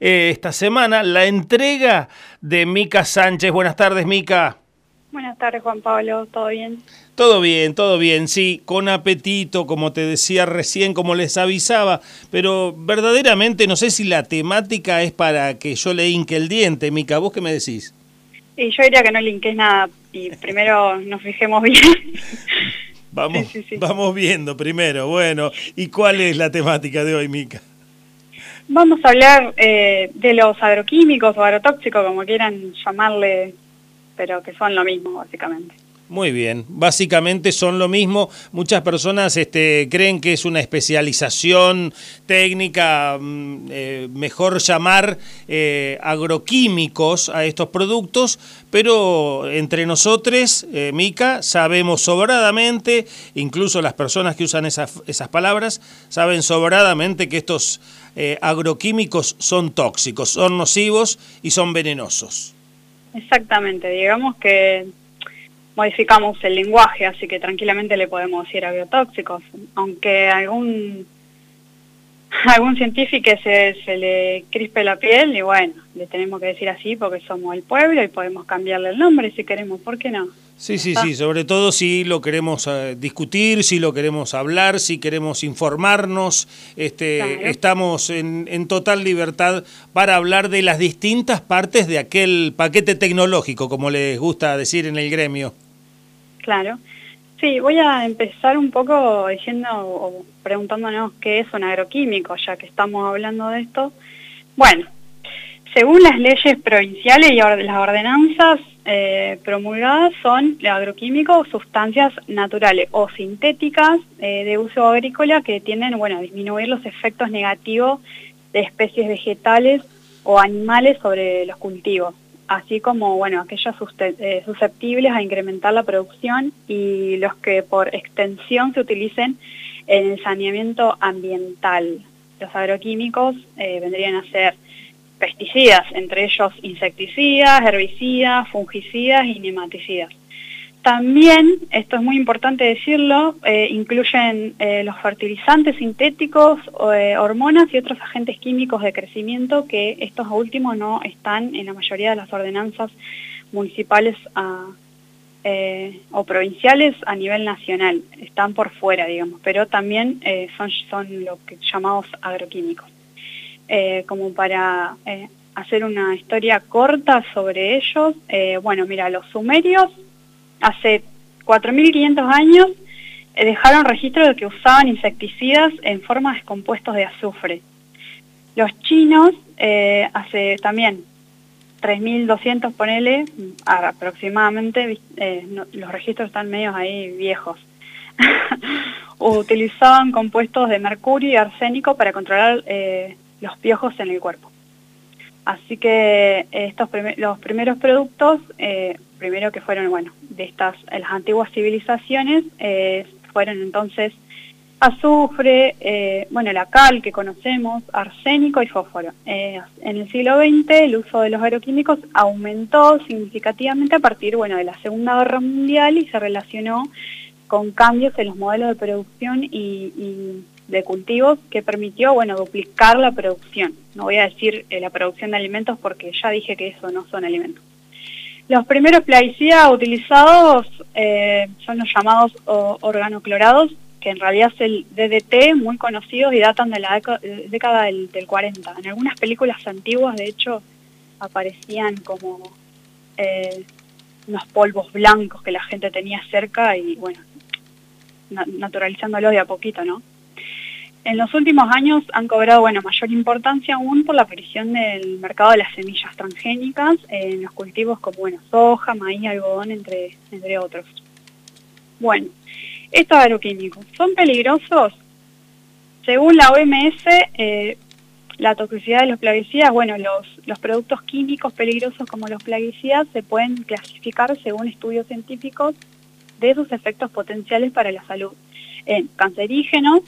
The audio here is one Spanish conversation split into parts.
eh, esta semana la entrega de Mica Sánchez. Buenas tardes, Mica. Buenas tardes, Juan Pablo. ¿Todo bien? Todo bien, todo bien, sí, con apetito, como te decía recién, como les avisaba, pero verdaderamente no sé si la temática es para que yo le hinque el diente, Mica, ¿vos qué me decís? Y yo diría que no linques nada y primero nos fijemos bien. Vamos, vamos viendo primero, bueno, ¿y cuál es la temática de hoy, Mica? Vamos a hablar eh, de los agroquímicos o agrotóxicos, como quieran llamarle, pero que son lo mismo, básicamente. Muy bien, básicamente son lo mismo. Muchas personas este, creen que es una especialización técnica, mm, eh, mejor llamar eh, agroquímicos a estos productos, pero entre nosotros, eh, Mica, sabemos sobradamente, incluso las personas que usan esas, esas palabras, saben sobradamente que estos agroquímicos son tóxicos, son nocivos y son venenosos. Exactamente, digamos que modificamos el lenguaje, así que tranquilamente le podemos decir agrotóxicos, aunque algún algún científico se, se le crispe la piel y bueno, le tenemos que decir así porque somos el pueblo y podemos cambiarle el nombre si queremos, ¿por qué no? Sí, sí, sí, sobre todo si lo queremos eh, discutir, si lo queremos hablar, si queremos informarnos, este, estamos en, en, total libertad para hablar de las distintas partes de aquel paquete tecnológico, como les gusta decir en el gremio. Claro. Sí, voy a empezar un poco diciendo o preguntándonos qué es un agroquímico, ya que estamos hablando de esto. Bueno, según las leyes provinciales y las ordenanzas eh, promulgadas son agroquímicos sustancias naturales o sintéticas eh, de uso agrícola que tienden bueno, a disminuir los efectos negativos de especies vegetales o animales sobre los cultivos así como bueno aquellos eh, susceptibles a incrementar la producción y los que por extensión se utilicen en el saneamiento ambiental. Los agroquímicos eh, vendrían a ser pesticidas, entre ellos insecticidas, herbicidas, fungicidas y nematicidas. También, esto es muy importante decirlo, eh, incluyen eh, los fertilizantes sintéticos, eh, hormonas y otros agentes químicos de crecimiento que estos últimos no están en la mayoría de las ordenanzas municipales o provinciales a nivel nacional, están por fuera, digamos, pero también son, son lo que llamamos agroquímicos. como para hacer una historia corta sobre ellos, bueno, mira, los sumerios hace 4.500 años eh, dejaron registro de que usaban insecticidas en forma de compuestos de azufre. Los chinos eh, hace también 3.200, ponele, aproximadamente, eh, los registros están medios ahí viejos, utilizaban compuestos de mercurio y arsénico para controlar los piojos en el cuerpo. Así que estos los primeros productos primero que fueron, bueno, de estas, las antiguas civilizaciones, eh, fueron entonces azufre, eh, bueno, la cal que conocemos, arsénico y fósforo. Eh, en el siglo XX el uso de los aeroquímicos aumentó significativamente a partir, bueno, de la Segunda Guerra Mundial y se relacionó con cambios en los modelos de producción y, y de cultivos que permitió, bueno, duplicar la producción. No voy a decir la producción de alimentos porque ya dije que eso no son alimentos. Los primeros plaguicidas utilizados eh, son los llamados organoclorados, que en realidad es el DDT, muy conocidos y datan de la década del, 40. En algunas películas antiguas, de hecho, aparecían como eh, unos polvos blancos que la gente tenía cerca y, bueno, naturalizándolos de a poquito, ¿no? En los últimos años han cobrado bueno, mayor importancia aún por la aparición del mercado de las semillas transgénicas en los cultivos como bueno, soja, maíz, algodón, entre, entre otros. Bueno, estos agroquímicos, ¿son peligrosos? Según la OMS, eh, la toxicidad de los plaguicidas, bueno, los, los productos químicos peligrosos como los plaguicidas se pueden clasificar según estudios científicos de sus efectos potenciales para la salud en cancerígenos,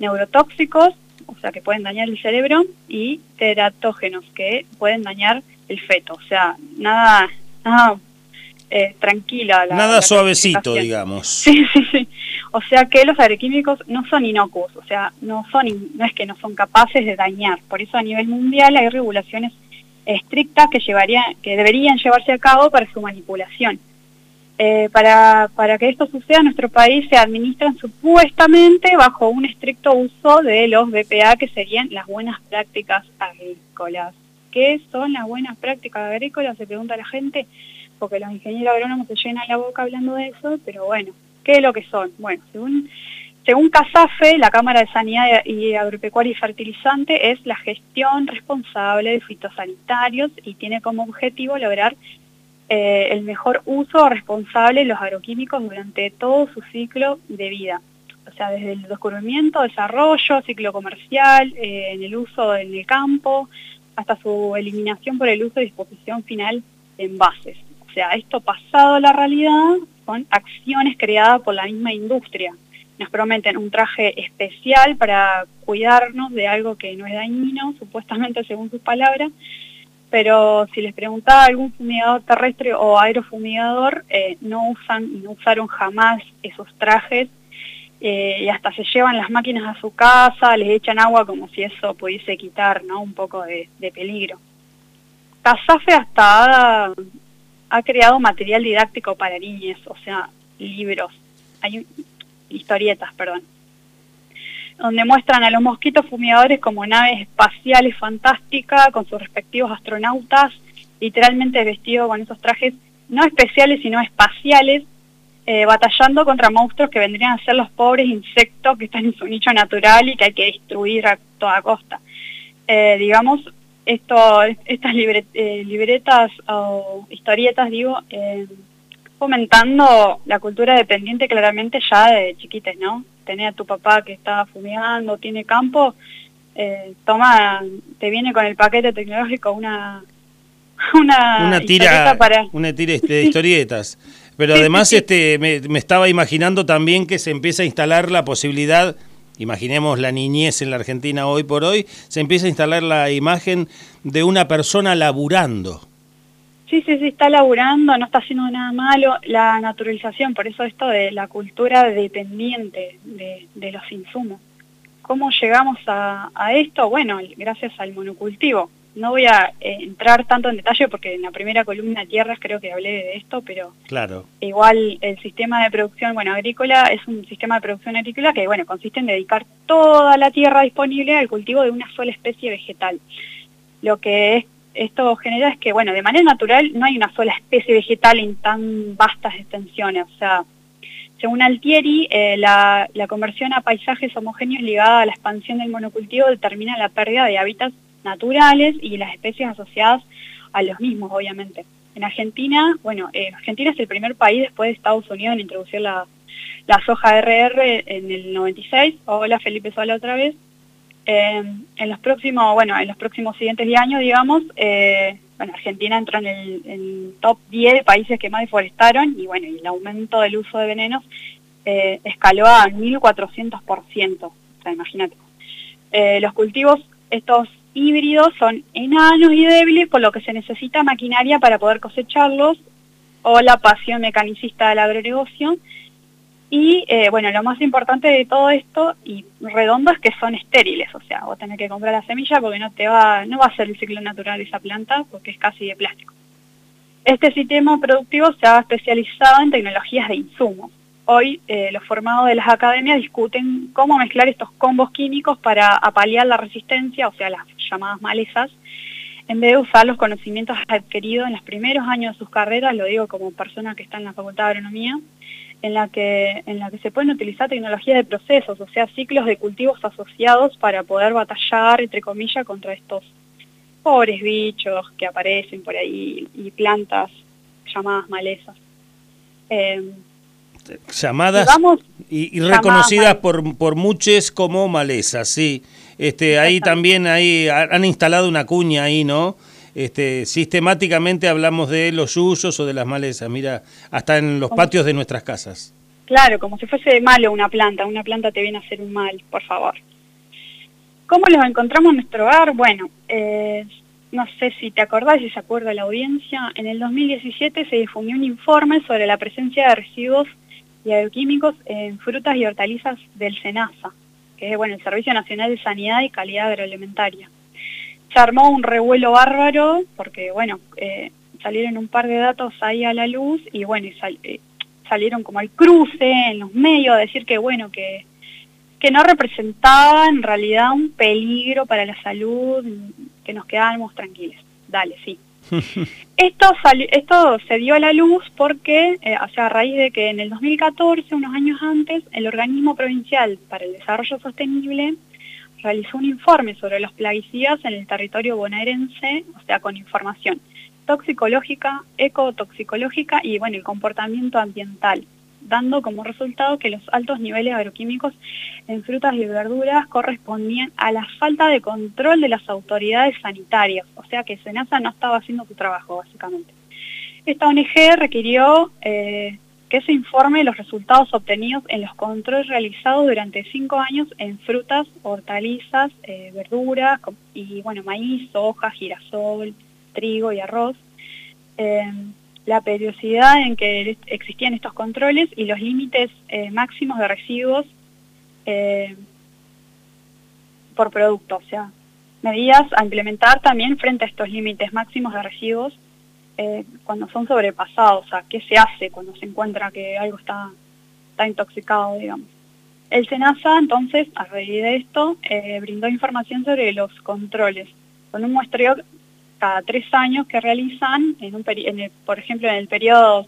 neurotóxicos, o sea, que pueden dañar el cerebro, y teratógenos, que pueden dañar el feto. O sea, nada, nada eh, tranquila. nada suavecito, digamos. Sí, sí, sí. O sea que los agroquímicos no son inocuos, o sea, no, son, no es que no son capaces de dañar. Por eso a nivel mundial hay regulaciones estrictas que, llevaría, que deberían llevarse a cabo para su manipulación. Eh, para, para que esto suceda, nuestro país se administran supuestamente bajo un estricto uso de los BPA, que serían las buenas prácticas agrícolas. ¿Qué son las buenas prácticas agrícolas? Se pregunta la gente, porque los ingenieros agrónomos se llenan la boca hablando de eso, pero bueno, ¿qué es lo que son? Bueno, según, según CASAFE, la Cámara de Sanidad y Agropecuaria y Fertilizante es la gestión responsable de fitosanitarios y tiene como objetivo lograr eh, el mejor uso responsable de los agroquímicos durante todo su ciclo de vida. O sea, desde el descubrimiento, desarrollo, ciclo comercial, eh, en el uso en el campo, hasta su eliminación por el uso y disposición final de envases. O sea, esto pasado a la realidad son acciones creadas por la misma industria. Nos prometen un traje especial para cuidarnos de algo que no es dañino, supuestamente según sus palabras, pero si les preguntaba algún fumigador terrestre o aerofumigador, eh, no usan no usaron jamás esos trajes eh, y hasta se llevan las máquinas a su casa, les echan agua como si eso pudiese quitar ¿no? un poco de, peligro. Casafe hasta ha, creado material didáctico para niñas, o sea, libros, hay historietas, perdón donde muestran a los mosquitos fumigadores como naves espaciales fantásticas con sus respectivos astronautas, literalmente vestidos con esos trajes no especiales sino espaciales, eh, batallando contra monstruos que vendrían a ser los pobres insectos que están en su nicho natural y que hay que destruir a toda costa. Eh, digamos, esto, estas eh, libretas o historietas, digo, fomentando la cultura dependiente claramente ya de chiquites, ¿no? Tener a tu papá que está fumigando, tiene campo, eh, toma, te viene con el paquete tecnológico una una, una tira para... una tira este, de historietas. Pero además este me, me estaba imaginando también que se empieza a instalar la posibilidad imaginemos la niñez en la Argentina hoy por hoy, se empieza a instalar la imagen de una persona laburando. Sí, sí, sí, está laburando, no está haciendo nada malo. La naturalización, por eso esto de la cultura dependiente de, los insumos. ¿Cómo llegamos a, esto? Bueno, gracias al monocultivo. No voy a eh, entrar tanto en detalle porque en la primera columna de tierras creo que hablé de esto, pero claro. igual el sistema de producción bueno agrícola es un sistema de producción agrícola que bueno consiste en dedicar toda la tierra disponible al cultivo de una sola especie vegetal. Lo que es esto genera es que, bueno, de manera natural no hay una sola especie vegetal en tan vastas extensiones. O sea, según Altieri, eh, la, conversión a paisajes homogéneos ligada a la expansión del monocultivo determina la pérdida de hábitats naturales y las especies asociadas a los mismos, obviamente. En Argentina, bueno, eh, Argentina es el primer país después de Estados Unidos en introducir la, la soja RR en el 96. Hola Felipe Sola otra vez. Eh, en los próximos, bueno, en los próximos siguientes 10 años, digamos, eh, bueno, Argentina entró en el, top 10 de países que más deforestaron y bueno, el aumento del uso de venenos eh, escaló a 1400%, o sea, imagínate. los cultivos, estos híbridos, son enanos y débiles, por lo que se necesita maquinaria para poder cosecharlos, o la pasión mecanicista del agronegocio, y eh, bueno, lo más importante de todo esto y redondo es que son estériles, o sea, vos tenés que comprar la semilla porque no te va, no va a ser el ciclo natural de esa planta porque es casi de plástico. Este sistema productivo se ha especializado en tecnologías de insumos. Hoy eh, los formados de las academias discuten cómo mezclar estos combos químicos para apalear la resistencia, o sea, las llamadas malezas, en vez de usar los conocimientos adquiridos en los primeros años de sus carreras, lo digo como persona que está en la Facultad de Agronomía, en la que, en la que se pueden utilizar tecnologías de procesos, o sea, ciclos de cultivos asociados para poder batallar, entre comillas, contra estos pobres bichos que aparecen por ahí y plantas llamadas malezas. Em, llamadas y, reconocidas por, por muchos como malezas, sí. Este, ahí también ahí han instalado una cuña ahí, ¿no? Este, sistemáticamente hablamos de los yuyos o de las malezas, mira, hasta en los patios de nuestras casas. Claro, como si fuese malo una planta, una planta te viene a hacer un mal, por favor. ¿Cómo los encontramos en nuestro hogar? Bueno, eh, no sé si te acordás, si se acuerda la audiencia, en el 2017 se difundió un informe sobre la presencia de residuos y agroquímicos en frutas y hortalizas del SENASA, que es bueno, el Servicio Nacional de Sanidad y Calidad Agroalimentaria. Se armó un revuelo bárbaro porque, bueno, eh, salieron un par de datos ahí a la luz y, bueno, eh, salieron como al cruce en los medios a decir que, bueno, que, que no representaba en realidad un peligro para la salud, que nos quedábamos tranquilos. Dale, sí. esto, esto se dio a la luz porque, eh, o sea, a raíz de que en el 2014, unos años antes, el Organismo Provincial para el Desarrollo Sostenible realizó un informe sobre los plaguicidas en el territorio bonaerense, o sea, con información toxicológica, ecotoxicológica y, bueno, el comportamiento ambiental dando como resultado que los altos niveles agroquímicos en frutas y verduras correspondían a la falta de control de las autoridades sanitarias, o sea que SENASA no estaba haciendo su trabajo básicamente. Esta ONG requirió eh, que se informe los resultados obtenidos en los controles realizados durante cinco años en frutas, hortalizas, eh, verduras y bueno, maíz, soja, girasol, trigo y arroz. Eh, la periodicidad en que existían estos controles y los límites eh, máximos de residuos eh, por producto, o sea, medidas a implementar también frente a estos límites máximos de residuos eh, cuando son sobrepasados, sea, qué se hace cuando se encuentra que algo está, intoxicado, digamos. El SENASA, entonces, a raíz de esto, brindó información sobre los controles, con un muestreo cada tres años que realizan, en un por ejemplo, en el periodo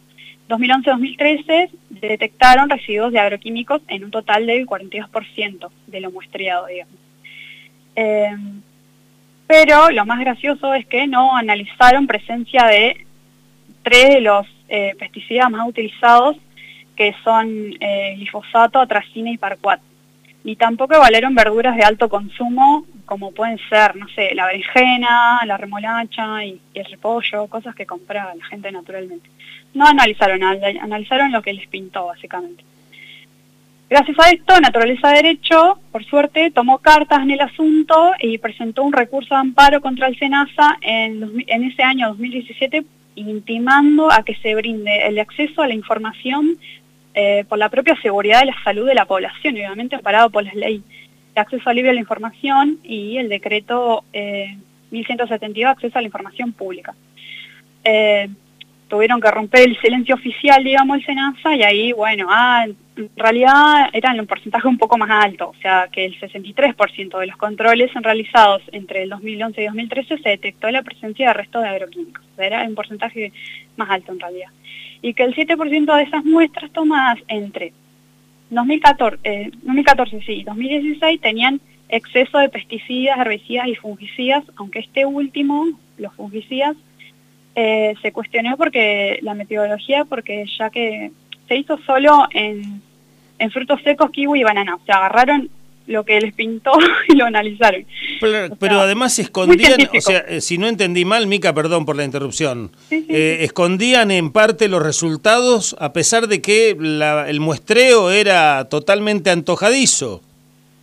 2011-2013, detectaron residuos de agroquímicos en un total del 42% de lo muestreado, digamos. Eh, pero lo más gracioso es que no analizaron presencia de tres de los eh, pesticidas más utilizados, que son eh, glifosato, atracina y parquat. Ni tampoco evaluaron verduras de alto consumo como pueden ser, no sé, la berenjena, la remolacha y, el repollo, cosas que compra la gente naturalmente. No analizaron, analizaron lo que les pintó básicamente. Gracias a esto, Naturaleza Derecho, por suerte, tomó cartas en el asunto y presentó un recurso de amparo contra el SENASA en, ese año 2017, intimando a que se brinde el acceso a la información eh, por la propia seguridad de la salud de la población, obviamente amparado por las leyes de acceso libre a la información y el decreto 1172 eh, acceso a la información pública. Eh, tuvieron que romper el silencio oficial, digamos, el SENASA, y ahí, bueno, ah, en realidad eran un porcentaje un poco más alto, o sea, que el 63% de los controles realizados entre el 2011 y 2013 se detectó la presencia de restos de agroquímicos, era un porcentaje más alto en realidad. Y que el 7% de esas muestras tomadas entre 2014, 2014 eh, sí, 2016 tenían exceso de pesticidas, herbicidas y fungicidas, aunque este último, los fungicidas, eh, se cuestionó porque la metodología, porque ya que se hizo solo en, en frutos secos, kiwi y banana, o sea, agarraron lo que les pintó y lo analizaron. Pero, además escondían, o sea, eh, si no entendí mal, Mica, perdón por la interrupción, eh, escondían en parte los resultados a pesar de que el muestreo era totalmente antojadizo.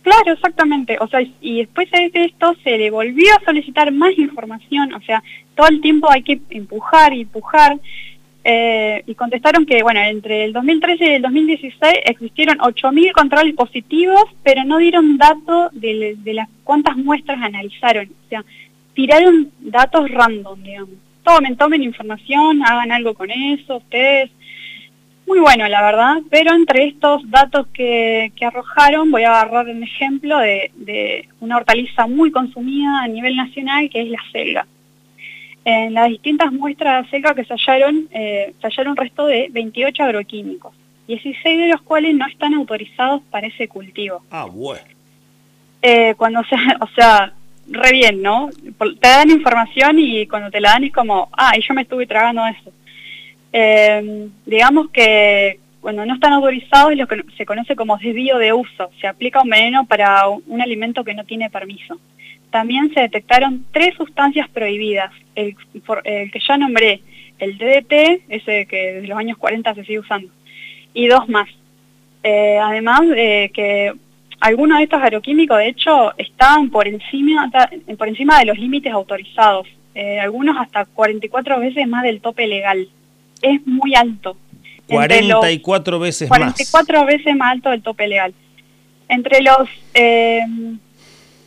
Claro, exactamente. O sea, y después de esto se le volvió a solicitar más información, o sea, todo el tiempo hay que empujar y empujar. Eh, y contestaron que, bueno, entre el 2013 y el 2016 existieron 8.000 controles positivos, pero no dieron datos de, las cuántas muestras analizaron. O sea, tiraron datos random, digamos. Tomen, tomen información, hagan algo con eso, ustedes. Muy bueno, la verdad, pero entre estos datos que, arrojaron, voy a agarrar un ejemplo de, una hortaliza muy consumida a nivel nacional, que es la selga. En las distintas muestras de seca que se hallaron, eh, se hallaron resto de 28 agroquímicos, 16 de los cuales no están autorizados para ese cultivo. Ah, bueno. Eh, cuando se, o sea, re bien, ¿no? Te dan información y cuando te la dan es como, ah, y yo me estuve tragando eso. Eh, digamos que cuando no están autorizados es lo que se conoce como desvío de uso. Se aplica un veneno para un alimento que no tiene permiso también se detectaron tres sustancias prohibidas, el, que ya nombré, el DDT, ese que desde los años 40 se sigue usando, y dos más. Eh, además de que algunos de estos agroquímicos, de hecho, estaban por encima, por encima de los límites autorizados, eh, algunos hasta 44 veces más del tope legal. Es muy alto. 44 veces más. 44 veces más alto del tope legal. Entre los eh,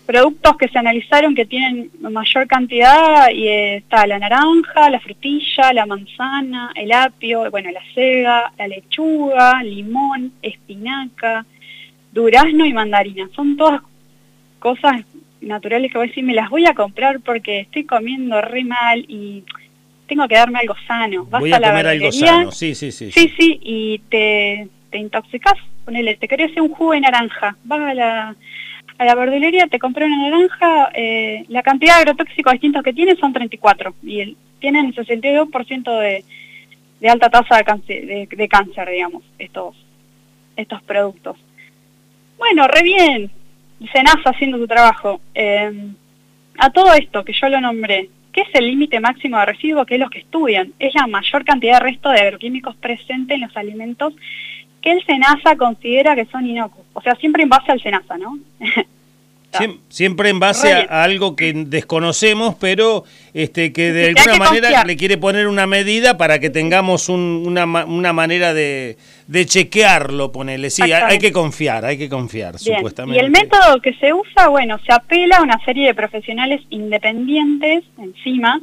productos que se analizaron que tienen mayor cantidad y está la naranja, la frutilla, la manzana, el apio, bueno, la cega, la lechuga, limón, espinaca, durazno y mandarina. Son todas cosas naturales que voy a decir, me las voy a comprar porque estoy comiendo re mal y tengo que darme algo sano. Vas voy a, comer algo sano, sí, sí, sí. Sí, sí, y te, te intoxicas. Ponele, te quería hacer un jugo de naranja. Vas a la a la verdulería, te compré una naranja, eh, la cantidad de agrotóxicos distintos que tiene son 34 y el, tienen 62% de, de alta tasa de cáncer, de, cáncer, digamos, estos, estos productos. Bueno, re bien, Senasa haciendo su trabajo. Em, a todo esto que yo lo nombré, ¿qué es el límite máximo de residuos? Que es los que estudian. Es la mayor cantidad de resto de agroquímicos presente en los alimentos que el SENASA considera que son inocuos. O sea, siempre en base al SENASA, ¿no? siempre en base a, algo que desconocemos, pero este que de alguna manera le quiere poner una medida para que tengamos una, una manera de, de chequearlo, ponele. Sí, hay, que confiar, hay que confiar, supuestamente. Y el método que se usa, bueno, se apela a una serie de profesionales independientes encima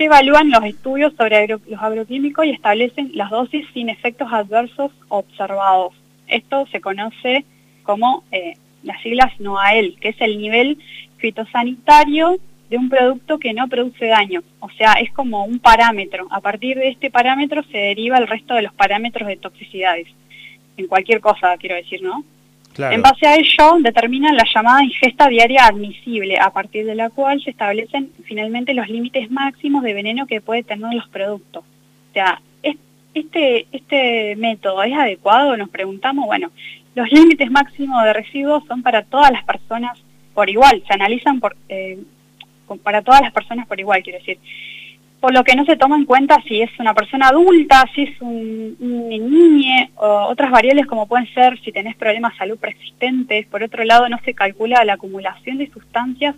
que evalúan los estudios sobre los agroquímicos y establecen las dosis sin efectos adversos observados. Esto se conoce como eh, las siglas NOAEL, que es el nivel fitosanitario de un producto que no produce daño. O sea, es como un parámetro. A partir de este parámetro se deriva el resto de los parámetros de toxicidades. En cualquier cosa, quiero decir, ¿no? En base a ello, determinan la llamada ingesta diaria admisible, a partir de la cual se establecen finalmente los límites máximos de veneno que puede tener los productos. O sea, este, este método es adecuado, nos preguntamos, bueno, los límites máximos de residuos son para todas las personas por igual, se analizan por, eh, para todas las personas por igual, quiero decir por lo que no se toma en cuenta si es una persona adulta, si es un, niño, o otras variables como pueden ser si tenés problemas de salud preexistentes. Por otro lado, no se calcula la acumulación de sustancias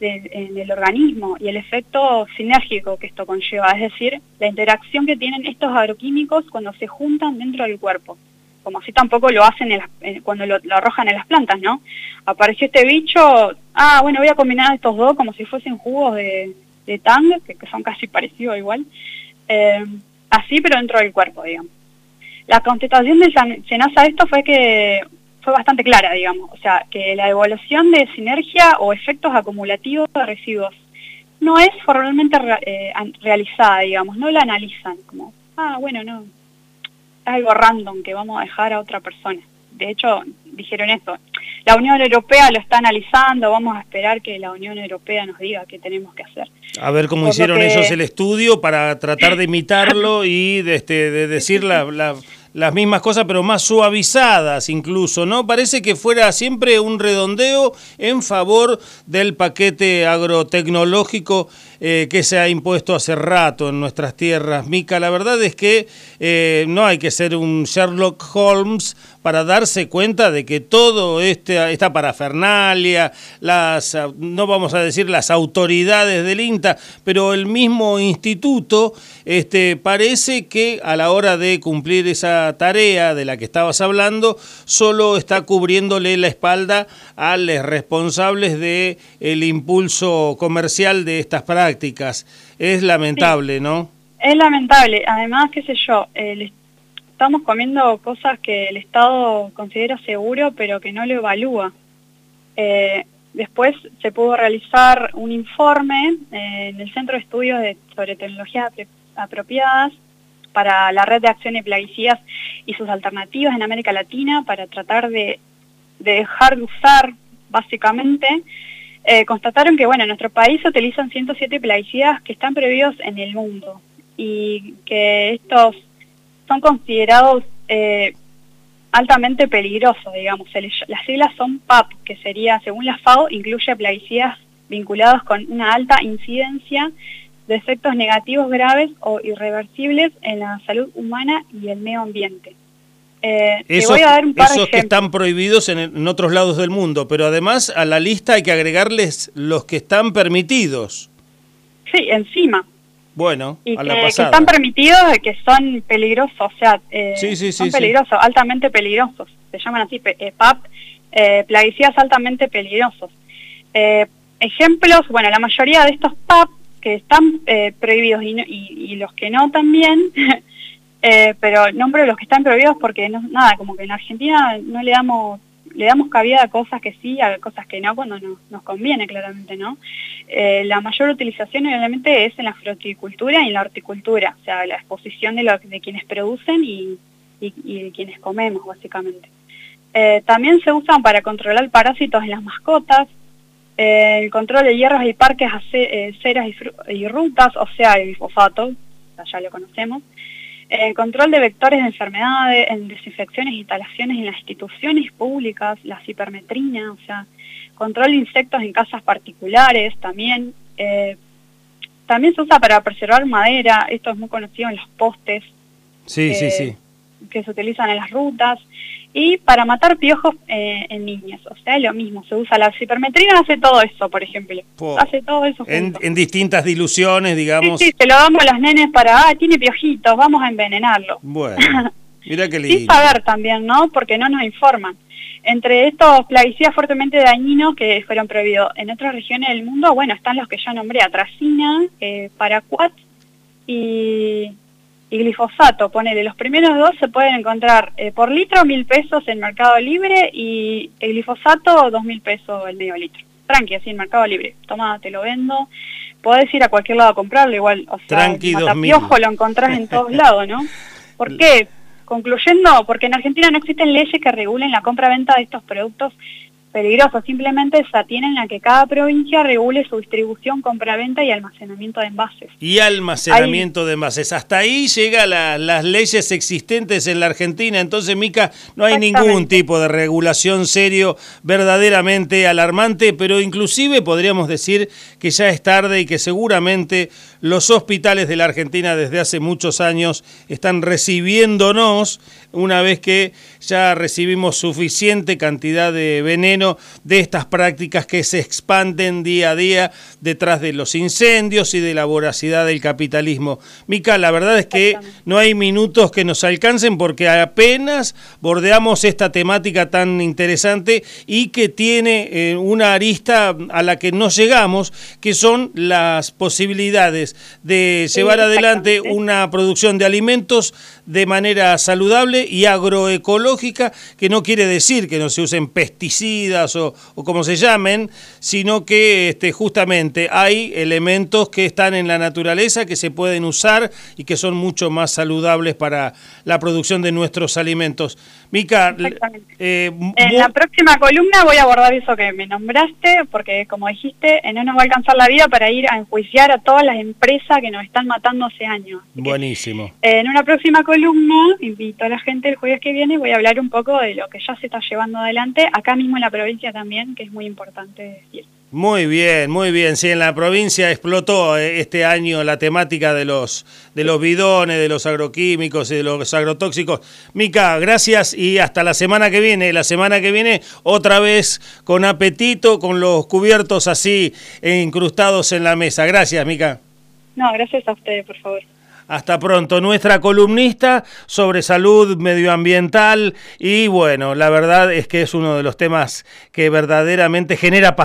en el organismo y el efecto sinérgico que esto conlleva, es decir, la interacción que tienen estos agroquímicos cuando se juntan dentro del cuerpo. Como así tampoco lo hacen cuando lo, lo arrojan en las plantas, ¿no? Apareció este bicho, ah, bueno, voy a combinar estos dos como si fuesen jugos de de Tang, que, son casi parecidos igual, eh, así pero dentro del cuerpo, digamos. La contestación de Senasa a esto fue que fue bastante clara, digamos, o sea, que la evaluación de sinergia o efectos acumulativos de residuos no es formalmente eh, realizada, digamos, no la analizan, como, ah, bueno, no, es algo random que vamos a dejar a otra persona. De hecho, dijeron esto, la Unión Europea lo está analizando, vamos a esperar que la Unión Europea nos diga qué tenemos que hacer. A ver cómo hicieron ellos el estudio para tratar de imitarlo y de, este, de decir la, las mismas cosas, pero más suavizadas incluso, ¿no? Parece que fuera siempre un redondeo en favor del paquete agrotecnológico eh, que se ha impuesto hace rato en nuestras tierras. Mica, la verdad es que eh, no hay que ser un Sherlock Holmes para darse cuenta de que todo este, esta parafernalia, las, no vamos a decir las autoridades del INTA, pero el mismo instituto, este, parece que a la hora de cumplir esa tarea de la que estabas hablando solo está cubriéndole la espalda a los responsables de el impulso comercial de estas prácticas. Es lamentable, ¿no? Es lamentable. Además, qué sé yo, estamos comiendo cosas que el Estado considera seguro, pero que no lo evalúa. Eh, después se pudo realizar un informe eh, en el Centro de Estudios de, sobre Tecnologías Apropiadas para la red de acción de plaguicidas y sus alternativas en América Latina para tratar de, dejar de usar, básicamente, eh, constataron que, bueno, en nuestro país se utilizan 107 plaguicidas que están prohibidos en el mundo y que estos son considerados eh, altamente peligrosos, digamos. Las siglas son PAP, que sería, según la FAO, incluye plaguicidas vinculados con una alta incidencia de efectos negativos graves o irreversibles en la salud humana y el medio ambiente. Eh, esos, voy a dar un par esos que están prohibidos en, otros lados del mundo, pero además a la lista hay que agregarles los que están permitidos. Sí, encima. Bueno, y a que, la que pasada. están permitidos que son peligrosos, o sea, eh, Sí, sí, sí, son peligrosos, altamente peligrosos. Se llaman así, eh, PAP, eh, plaguicidas altamente peligrosos. Eh, ejemplos, bueno, la mayoría de estos PAP que están eh, prohibidos y, no- y- y los que no también, eh, pero nombro los que están prohibidos porque no, nada, como que en Argentina no le damos le damos cabida a cosas que sí, a cosas que no, cuando no- nos conviene claramente, ¿no? Eh, la mayor utilización obviamente es en la fruticultura y en la horticultura, o sea, la exposición de, lo, de quienes producen y, y- de quienes comemos, básicamente. Eh, también se usan para controlar parásitos en las mascotas, eh, el control de hierros y parques, ace- eh, ceras y, y rutas, o sea, el glifosato, o sea, ya lo conocemos. El control de vectores de enfermedades, en desinfecciones e instalaciones en las instituciones públicas, la cipermetrina, o sea, control de insectos en casas particulares también. eh, también se usa para preservar madera, esto es muy conocido en los postes Sí, sí, eh, sí. que se utilizan en las rutas y para matar piojos eh, en niños. O sea, lo mismo, se usa la cipermetrina, hace todo eso, por ejemplo. Hace todo eso En, en distintas diluciones, digamos. Sí, sí, se lo damos a los nenes para, ah, tiene piojitos, vamos a envenenarlo. Bueno, mira qué Sin lindo. saber también, ¿no? Porque no nos informan. Entre estos plaguicidas fuertemente dañinos que fueron prohibidos en otras regiones del mundo, bueno, están los que ya nombré, atracina, eh, paraquat y, y glifosato. Ponele, los primeros dos se pueden encontrar eh, por litro mil pesos en Mercado Libre y el glifosato dos mil pesos el medio litro. Tranqui, así en Mercado Libre. Toma, te lo vendo. Podés ir a cualquier lado a comprarlo igual. O sea, Tranqui, el 2000. matapiojo lo encontrás en todos lados, ¿no? ¿Por qué? Concluyendo, porque en Argentina no existen leyes que regulen la compra-venta de estos productos peligrosos, simplemente se atienen a que cada provincia regule su distribución, compra-venta y almacenamiento de envases. Y almacenamiento de envases. Hasta ahí llegan las leyes existentes en la Argentina. Entonces, Mica, no hay ningún tipo de regulación serio verdaderamente alarmante, pero inclusive podríamos decir que ya es tarde y que seguramente los hospitales de la Argentina desde hace muchos años están recibiéndonos una vez que ya recibimos suficiente cantidad de veneno de estas prácticas que se expanden día a día detrás de los incendios y de la voracidad del capitalismo. Mica, la verdad es que no hay minutos que nos alcancen porque apenas bordeamos esta temática tan interesante y que tiene eh, una arista a la que no llegamos, que son las posibilidades de llevar adelante una producción de alimentos de manera saludable y agroecológica, que no quiere decir que no se usen pesticidas o, o como se llamen, sino que este, justamente hay elementos que están en la naturaleza que se pueden usar y que son mucho más saludables para la producción de nuestros alimentos. Mica, eh, En la próxima columna voy a abordar eso que me nombraste, porque como dijiste, no nos va a alcanzar la vida para ir a enjuiciar a todas las empresas que nos están matando hace años. Así buenísimo. en una próxima columna, invito a la gente el jueves que viene, voy a hablar un poco de lo que ya se está llevando adelante, acá mismo en la provincia también, que es muy importante decir. Muy bien, muy bien. Sí, en la provincia explotó eh, este año la temática de los de los bidones, de los agroquímicos y de los agrotóxicos. Mica, gracias y hasta la semana que viene. La semana que viene otra vez con apetito, con los cubiertos así incrustados en la mesa. Gracias, Mica. No, gracias a ustedes, por favor. Hasta pronto, nuestra columnista sobre salud medioambiental y bueno, la verdad es que es uno de los temas que verdaderamente genera pasión.